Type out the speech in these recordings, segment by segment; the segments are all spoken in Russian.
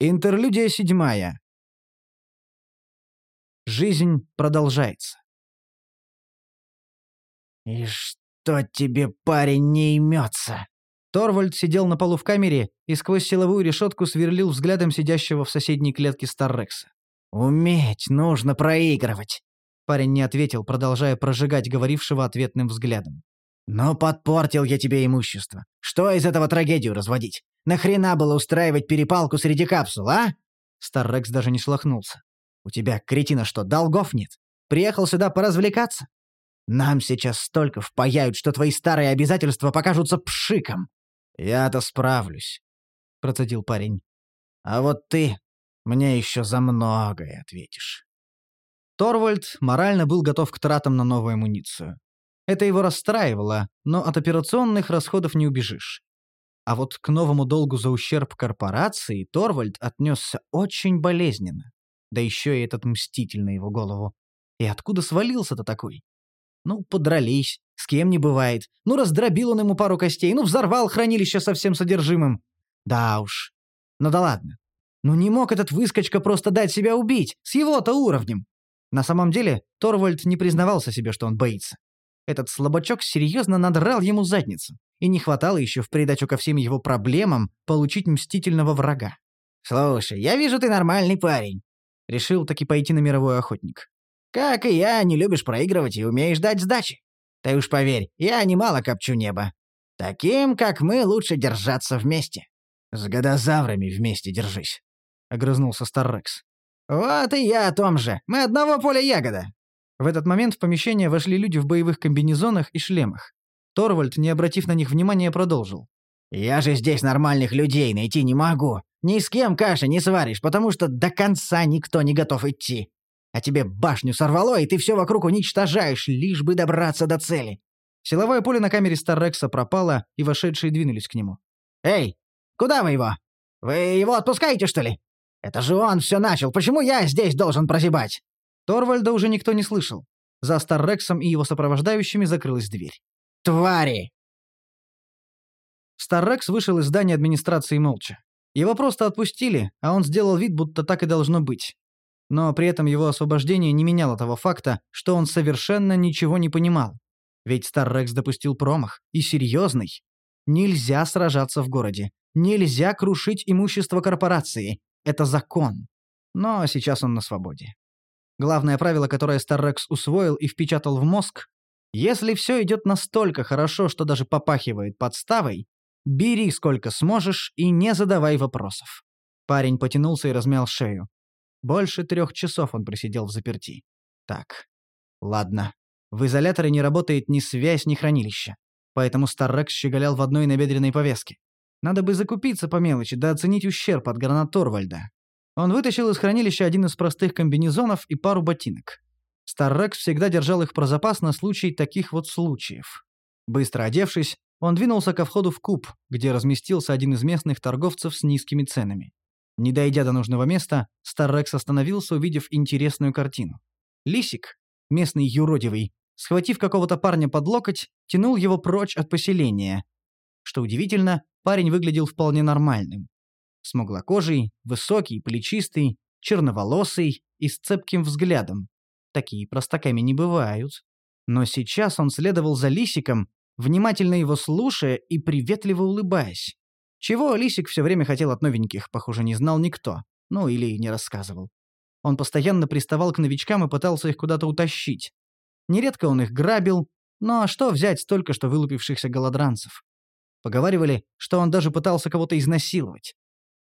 Интерлюдия седьмая. Жизнь продолжается. «И что тебе, парень, не имется?» Торвальд сидел на полу в камере и сквозь силовую решетку сверлил взглядом сидящего в соседней клетке Старрекса. «Уметь нужно проигрывать!» Парень не ответил, продолжая прожигать говорившего ответным взглядом. «Но подпортил я тебе имущество. Что из этого трагедию разводить? Нахрена было устраивать перепалку среди капсул, а?» Старрекс даже не шлахнулся. «У тебя, кретина, что, долгов нет? Приехал сюда поразвлекаться? Нам сейчас столько впаяют, что твои старые обязательства покажутся пшиком». «Я-то справлюсь», — процедил парень. «А вот ты мне еще за многое ответишь». Торвальд морально был готов к тратам на новую амуницию. Это его расстраивало, но от операционных расходов не убежишь. А вот к новому долгу за ущерб корпорации Торвальд отнесся очень болезненно. Да еще и этот мститель на его голову. И откуда свалился-то такой? Ну, подрались, с кем не бывает. Ну, раздробил он ему пару костей, ну, взорвал хранилище со всем содержимым. Да уж. Ну да ладно. Ну не мог этот выскочка просто дать себя убить, с его-то уровнем. На самом деле, Торвальд не признавался себе, что он боится. Этот слабачок серьезно надрал ему задницу. И не хватало еще в придачу ко всем его проблемам получить мстительного врага. «Слушай, я вижу, ты нормальный парень», — решил таки пойти на мировой охотник. «Как и я, не любишь проигрывать и умеешь дать сдачи. Ты уж поверь, я немало копчу небо. Таким, как мы, лучше держаться вместе». «С годозаврами вместе держись», — огрызнулся Старрекс. «Вот и я о том же. Мы одного поля ягода». В этот момент в помещение вошли люди в боевых комбинезонах и шлемах. Торвальд, не обратив на них внимания, продолжил. «Я же здесь нормальных людей найти не могу. Ни с кем каши не сваришь, потому что до конца никто не готов идти. А тебе башню сорвало, и ты все вокруг уничтожаешь, лишь бы добраться до цели». Силовое поле на камере Старрекса пропало, и вошедшие двинулись к нему. «Эй, куда вы его? Вы его отпускаете, что ли?» Это же он все начал. Почему я здесь должен прозябать?» Торвальда уже никто не слышал. За Старрексом и его сопровождающими закрылась дверь. «Твари!» Старрекс вышел из здания администрации молча. Его просто отпустили, а он сделал вид, будто так и должно быть. Но при этом его освобождение не меняло того факта, что он совершенно ничего не понимал. Ведь Старрекс допустил промах, и серьезный. Нельзя сражаться в городе. Нельзя крушить имущество корпорации. Это закон. Но сейчас он на свободе. Главное правило, которое Старрекс усвоил и впечатал в мозг, если все идет настолько хорошо, что даже попахивает подставой, бери сколько сможешь и не задавай вопросов. Парень потянулся и размял шею. Больше трех часов он просидел в заперти. Так, ладно. В изоляторе не работает ни связь, ни хранилище. Поэтому Старрекс щеголял в одной набедренной повязке. Надо бы закупиться по мелочи, да оценить ущерб от гранат Торвальда. Он вытащил из хранилища один из простых комбинезонов и пару ботинок. Старрекс всегда держал их про запас на случай таких вот случаев. Быстро одевшись, он двинулся ко входу в куб, где разместился один из местных торговцев с низкими ценами. Не дойдя до нужного места, Старрекс остановился, увидев интересную картину. Лисик, местный юродивый, схватив какого-то парня под локоть, тянул его прочь от поселения. Что удивительно, Парень выглядел вполне нормальным. Смуглокожий, высокий, плечистый, черноволосый и с цепким взглядом. Такие простаками не бывают. Но сейчас он следовал за Лисиком, внимательно его слушая и приветливо улыбаясь. Чего Лисик все время хотел от новеньких, похоже, не знал никто. Ну, или не рассказывал. Он постоянно приставал к новичкам и пытался их куда-то утащить. Нередко он их грабил, но а что взять столько что вылупившихся голодранцев? Поговаривали, что он даже пытался кого-то изнасиловать.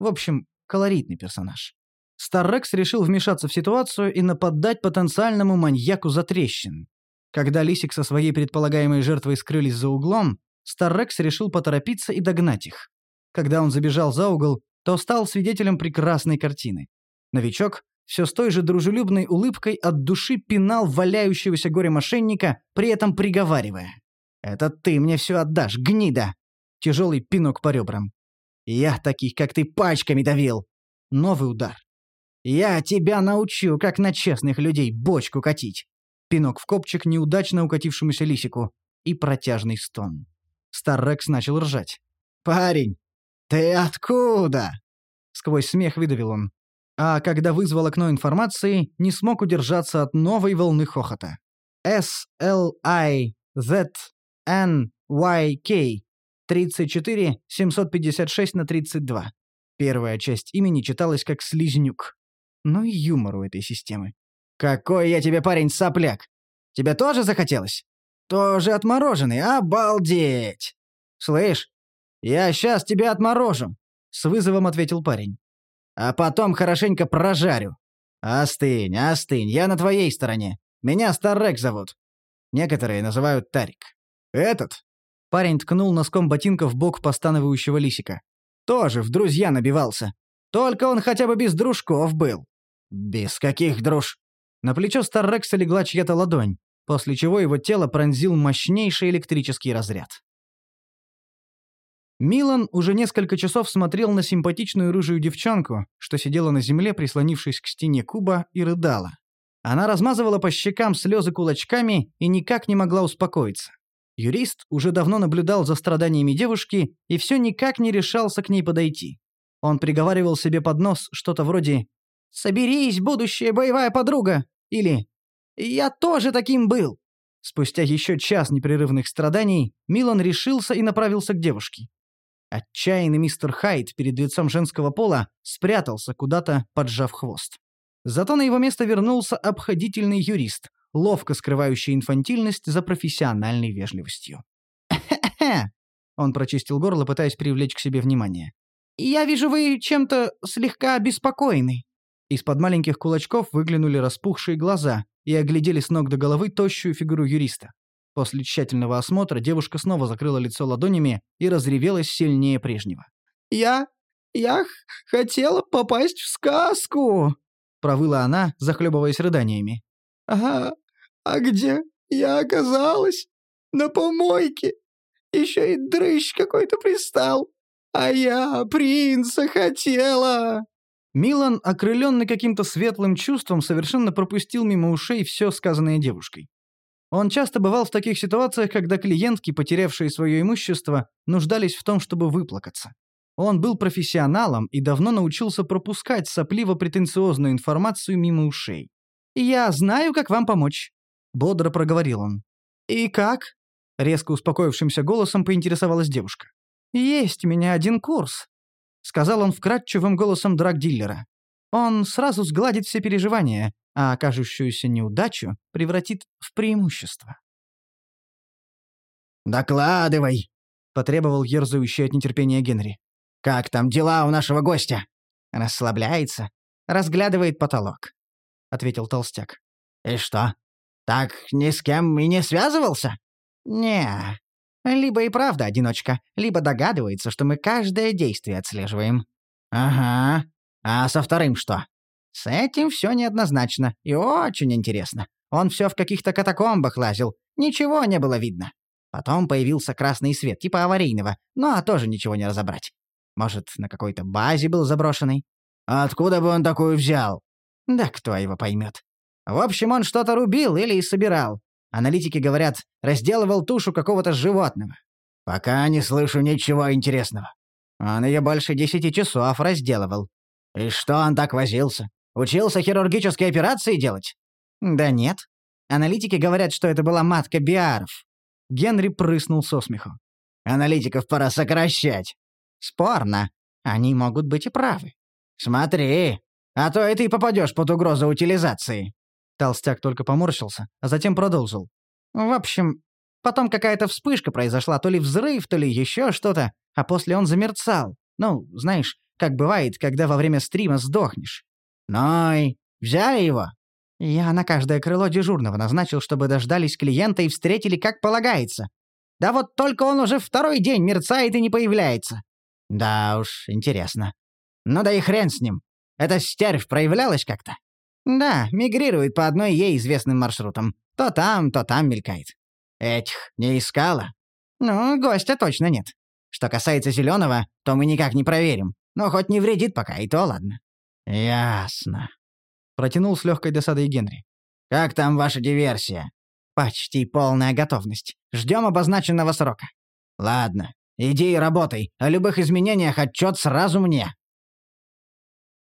В общем, колоритный персонаж. Старрекс решил вмешаться в ситуацию и нападать потенциальному маньяку за трещин. Когда Лисик со своей предполагаемой жертвой скрылись за углом, Старрекс решил поторопиться и догнать их. Когда он забежал за угол, то стал свидетелем прекрасной картины. Новичок все с той же дружелюбной улыбкой от души пинал валяющегося горе-мошенника, при этом приговаривая. «Это ты мне все отдашь, гнида! Тяжелый пинок по ребрам. «Я таких, как ты, пачками давил!» Новый удар. «Я тебя научу, как на честных людей бочку катить!» Пинок в копчик неудачно укатившемуся лисику. И протяжный стон. Старрекс начал ржать. «Парень, ты откуда?» сквозь смех выдавил он. А когда вызвал окно информации, не смог удержаться от новой волны хохота. S-L-I-Z-N-Y-K 34 756 на 32. Первая часть имени читалась как «Слизнюк». Ну и юмор у этой системы. «Какой я тебе парень сопляк! Тебе тоже захотелось? Тоже отмороженный, обалдеть! Слышь, я сейчас тебя отморожу!» С вызовом ответил парень. «А потом хорошенько прожарю. Остынь, остынь, я на твоей стороне. Меня Старрек зовут. Некоторые называют Тарик. Этот?» Парень ткнул носком ботинка в бок постановающего лисика. «Тоже в друзья набивался. Только он хотя бы без дружков был». «Без каких друж?» На плечо Старрекса легла чья-то ладонь, после чего его тело пронзил мощнейший электрический разряд. Милан уже несколько часов смотрел на симпатичную рыжую девчонку, что сидела на земле, прислонившись к стене куба, и рыдала. Она размазывала по щекам слезы кулачками и никак не могла успокоиться. Юрист уже давно наблюдал за страданиями девушки и все никак не решался к ней подойти. Он приговаривал себе под нос что-то вроде «Соберись, будущая боевая подруга!» или «Я тоже таким был!» Спустя еще час непрерывных страданий Милан решился и направился к девушке. Отчаянный мистер Хайд перед лицом женского пола спрятался куда-то, поджав хвост. Зато на его место вернулся обходительный юрист, ловко скрывающий инфантильность за профессиональной вежливостью. Он прочистил горло, пытаясь привлечь к себе внимание. «Я вижу, вы чем-то слегка обеспокоены». Из-под маленьких кулачков выглянули распухшие глаза и оглядели с ног до головы тощую фигуру юриста. После тщательного осмотра девушка снова закрыла лицо ладонями и разревелась сильнее прежнего. «Я... я хотела попасть в сказку!» провыла она, захлебываясь рыданиями. «Ага, а где я оказалась? На помойке. Еще и дрыщ какой-то пристал. А я принца хотела!» Милан, окрыленный каким-то светлым чувством, совершенно пропустил мимо ушей все сказанное девушкой. Он часто бывал в таких ситуациях, когда клиентки, потерявшие свое имущество, нуждались в том, чтобы выплакаться. Он был профессионалом и давно научился пропускать сопливо-претенциозную информацию мимо ушей. «Я знаю, как вам помочь», — бодро проговорил он. «И как?» — резко успокоившимся голосом поинтересовалась девушка. «Есть у меня один курс», — сказал он вкрадчивым голосом драг-диллера. «Он сразу сгладит все переживания, а кажущуюся неудачу превратит в преимущество». «Докладывай», — потребовал ерзающий от нетерпения Генри. «Как там дела у нашего гостя?» «Расслабляется, разглядывает потолок», — ответил толстяк. «И что? Так ни с кем и не связывался?» «Не. Либо и правда одиночка, либо догадывается, что мы каждое действие отслеживаем». «Ага. А со вторым что?» «С этим все неоднозначно и очень интересно. Он все в каких-то катакомбах лазил, ничего не было видно. Потом появился красный свет, типа аварийного, но ну, а тоже ничего не разобрать. Может, на какой-то базе был заброшенный? Откуда бы он такую взял? Да кто его поймет. В общем, он что-то рубил или собирал. Аналитики говорят, разделывал тушу какого-то животного. Пока не слышу ничего интересного. Он ее больше десяти часов разделывал. И что он так возился? Учился хирургические операции делать? Да нет. Аналитики говорят, что это была матка биаров. Генри прыснул со смеху. Аналитиков пора сокращать. Спорно. Они могут быть и правы. Смотри, а то и ты попадешь под угрозу утилизации. Толстяк только поморщился, а затем продолжил. В общем, потом какая-то вспышка произошла, то ли взрыв, то ли еще что-то, а после он замерцал. Ну, знаешь, как бывает, когда во время стрима сдохнешь. И взяли его? Я на каждое крыло дежурного назначил, чтобы дождались клиента и встретили как полагается. Да вот только он уже второй день мерцает и не появляется. Да уж, интересно. Ну да и хрен с ним. Эта стервь проявлялась как-то? Да, мигрирует по одной ей известным маршрутам. То там, то там мелькает. Этих не искала? Ну, гостя точно нет. Что касается зеленого, то мы никак не проверим. Но хоть не вредит пока, и то ладно. Ясно. Протянул с легкой досадой Генри. Как там ваша диверсия? Почти полная готовность. Ждем обозначенного срока. Ладно, Иди и работай. О любых изменениях отчет сразу мне.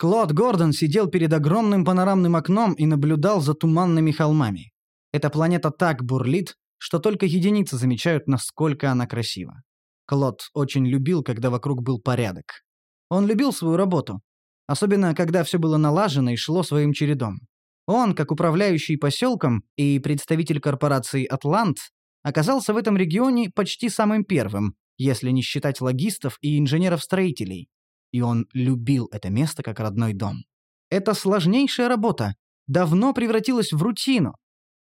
Клод Гордон сидел перед огромным панорамным окном и наблюдал за туманными холмами. Эта планета так бурлит, что только единицы замечают, насколько она красива. Клод очень любил, когда вокруг был порядок. Он любил свою работу, особенно когда все было налажено и шло своим чередом. Он, как управляющий поселком и представитель корпорации «Атлант», оказался в этом регионе почти самым первым, если не считать логистов и инженеров-строителей. И он любил это место как родной дом. Эта сложнейшая работа давно превратилась в рутину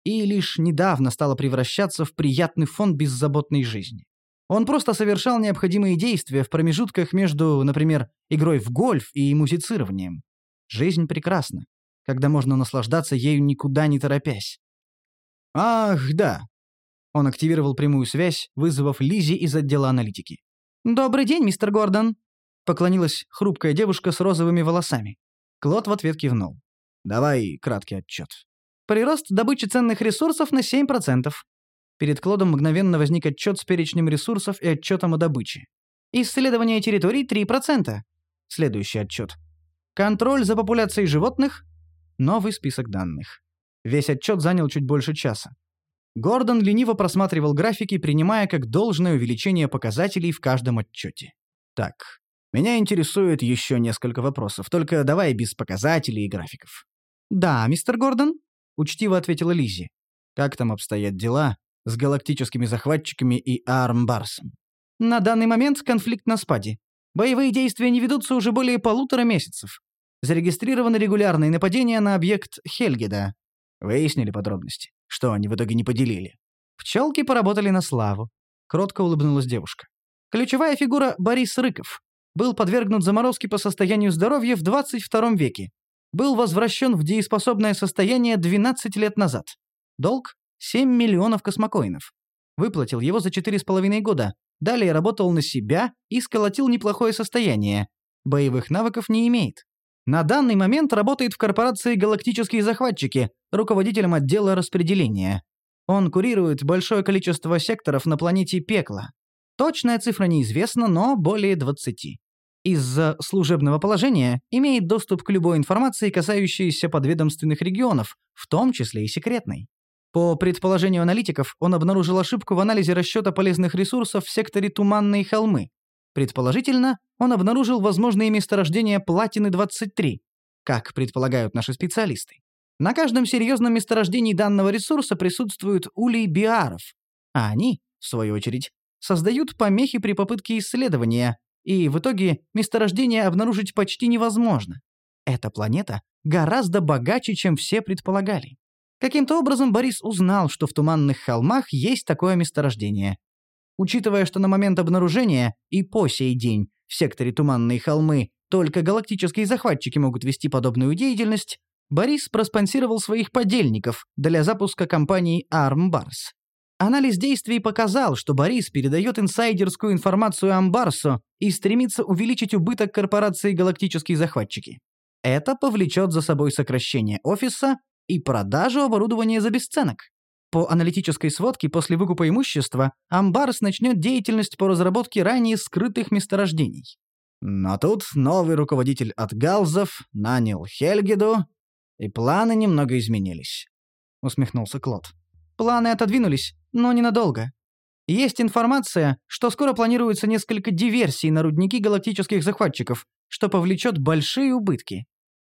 и лишь недавно стала превращаться в приятный фон беззаботной жизни. Он просто совершал необходимые действия в промежутках между, например, игрой в гольф и музицированием. Жизнь прекрасна, когда можно наслаждаться ею никуда не торопясь. «Ах, да!» Он активировал прямую связь, вызвав Лизи из отдела аналитики. «Добрый день, мистер Гордон!» Поклонилась хрупкая девушка с розовыми волосами. Клод в ответ кивнул. «Давай краткий отчет. Прирост добычи ценных ресурсов на 7%. Перед Клодом мгновенно возник отчет с перечнем ресурсов и отчетом о добыче. Исследование территорий 3%. Следующий отчет. Контроль за популяцией животных. Новый список данных. Весь отчет занял чуть больше часа. Гордон лениво просматривал графики, принимая как должное увеличение показателей в каждом отчете. Так, меня интересует еще несколько вопросов, только давай без показателей и графиков. «Да, мистер Гордон», — учтиво ответила Лизи. «Как там обстоят дела с галактическими захватчиками и Армбарсом. На данный момент конфликт на спаде. Боевые действия не ведутся уже более полутора месяцев. Зарегистрированы регулярные нападения на объект Хельгеда. Выяснили подробности, что они в итоге не поделили. Пчелки поработали на славу. Кротко улыбнулась девушка. Ключевая фигура Борис Рыков. Был подвергнут заморозке по состоянию здоровья в 22 веке. Был возвращен в дееспособное состояние 12 лет назад. Долг 7 миллионов космокоинов. Выплатил его за 4,5 года. Далее работал на себя и сколотил неплохое состояние. Боевых навыков не имеет. На данный момент работает в корпорации «Галактические захватчики», руководителем отдела распределения. Он курирует большое количество секторов на планете Пекла. Точная цифра неизвестна, но более 20. Из-за служебного положения имеет доступ к любой информации, касающейся подведомственных регионов, в том числе и секретной. По предположению аналитиков, он обнаружил ошибку в анализе расчета полезных ресурсов в секторе Туманные холмы. Предположительно, он обнаружил возможные месторождения платины-23, как предполагают наши специалисты. На каждом серьезном месторождении данного ресурса присутствуют улей биаров, а они, в свою очередь, создают помехи при попытке исследования, и в итоге месторождение обнаружить почти невозможно. Эта планета гораздо богаче, чем все предполагали. Каким-то образом Борис узнал, что в Туманных холмах есть такое месторождение. Учитывая, что на момент обнаружения и по сей день в секторе Туманные холмы только галактические захватчики могут вести подобную деятельность, Борис проспонсировал своих подельников для запуска компании Армбарс. Анализ действий показал, что Борис передает инсайдерскую информацию Амбарсу и стремится увеличить убыток корпорации «Галактические захватчики». Это повлечет за собой сокращение офиса и продажу оборудования за бесценок. По аналитической сводке после выкупа имущества Амбарс начнет деятельность по разработке ранее скрытых месторождений. Но тут новый руководитель от Галзов нанял Хельгеду, и планы немного изменились. Усмехнулся Клод. Планы отодвинулись, но ненадолго. Есть информация, что скоро планируется несколько диверсий на рудники галактических захватчиков, что повлечет большие убытки.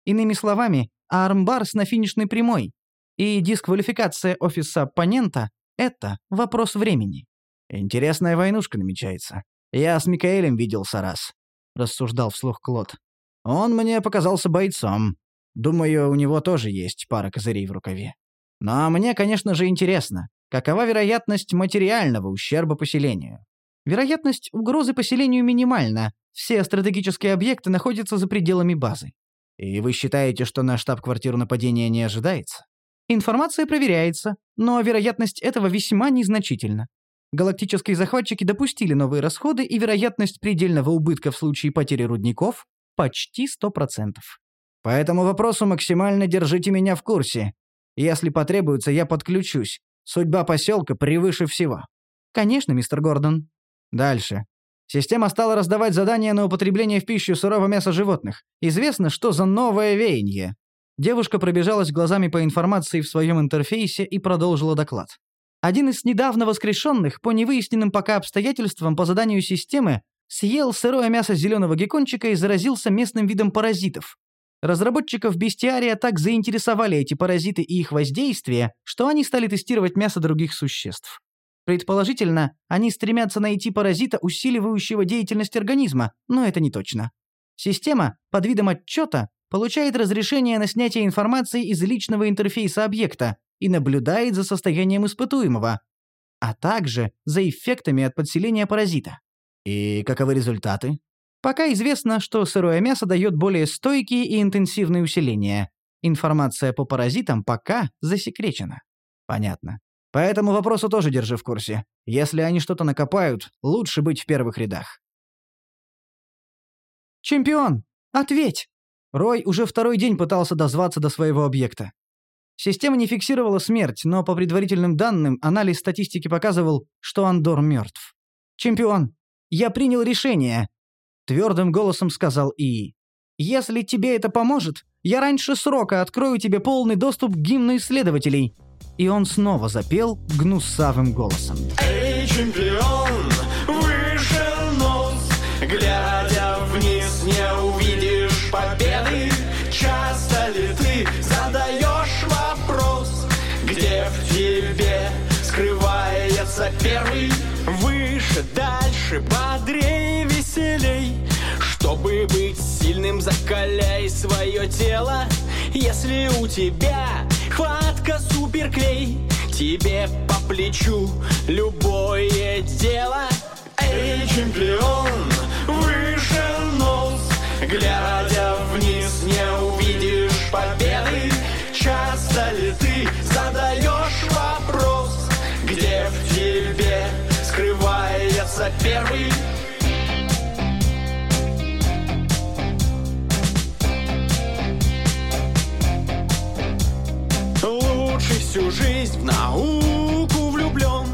Иными словами, армбарс на финишной прямой, и дисквалификация офиса оппонента — это вопрос времени. «Интересная войнушка намечается. Я с Микаэлем виделся раз», — рассуждал вслух Клод. «Он мне показался бойцом. Думаю, у него тоже есть пара козырей в рукаве. Но мне, конечно же, интересно, какова вероятность материального ущерба поселению? Вероятность угрозы поселению минимальна. Все стратегические объекты находятся за пределами базы. И вы считаете, что на штаб-квартиру нападения не ожидается? Информация проверяется, но вероятность этого весьма незначительна. Галактические захватчики допустили новые расходы, и вероятность предельного убытка в случае потери рудников почти 100%. По этому вопросу максимально держите меня в курсе. Если потребуется, я подключусь. Судьба поселка превыше всего. Конечно, мистер Гордон. Дальше. Система стала раздавать задания на употребление в пищу сырого мяса животных. Известно, что за новое веяние. Девушка пробежалась глазами по информации в своем интерфейсе и продолжила доклад. Один из недавно воскрешенных, по невыясненным пока обстоятельствам по заданию системы, съел сырое мясо зеленого геккончика и заразился местным видом паразитов. Разработчиков бестиария так заинтересовали эти паразиты и их воздействие, что они стали тестировать мясо других существ. Предположительно, они стремятся найти паразита, усиливающего деятельность организма, но это не точно. Система, под видом отчета, получает разрешение на снятие информации из личного интерфейса объекта и наблюдает за состоянием испытуемого, а также за эффектами от подселения паразита. И каковы результаты? Пока известно, что сырое мясо дает более стойкие и интенсивные усиления. Информация по паразитам пока засекречена. Понятно. По этому вопросу тоже держи в курсе. Если они что-то накопают, лучше быть в первых рядах. «Чемпион! Ответь!» Рой уже второй день пытался дозваться до своего объекта. Система не фиксировала смерть, но по предварительным данным анализ статистики показывал, что Андор мертв. «Чемпион, я принял решение. Твердым голосом сказал ИИ. «Если тебе это поможет, я раньше срока открою тебе полный доступ к гимну исследователей». И он снова запел гнусавым голосом. Эй, чемпион, выше нос, глядя вниз, не увидишь победы. Часто ли ты задаешь вопрос, где в тебе скрывается первый? Выше, дальше, бодрее, веселей Чтобы быть сильным, закаляй свое тело. Если у тебя хватка суперклей Тебе по плечу любое дело. Эй, чемпион, всю жизнь в науку влюблен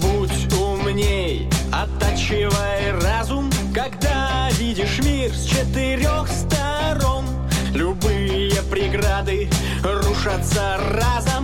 Будь умней, оттачивай разум. Когда видишь мир с четырех сторон Любые преграды рушатся разом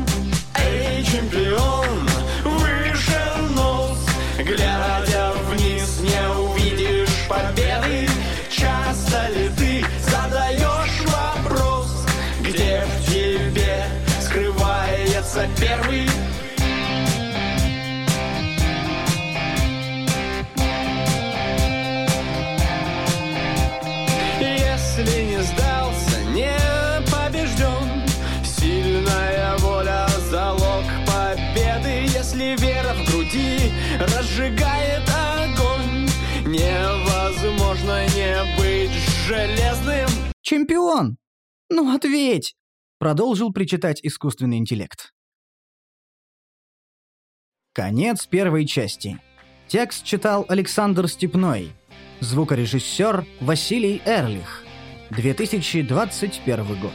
разжигает огонь Невозможно не быть железным «Чемпион! Ну ответь!» — продолжил причитать искусственный интеллект. Конец первой части. Текст читал Александр Степной. Звукорежиссер Василий Эрлих. 2021 год.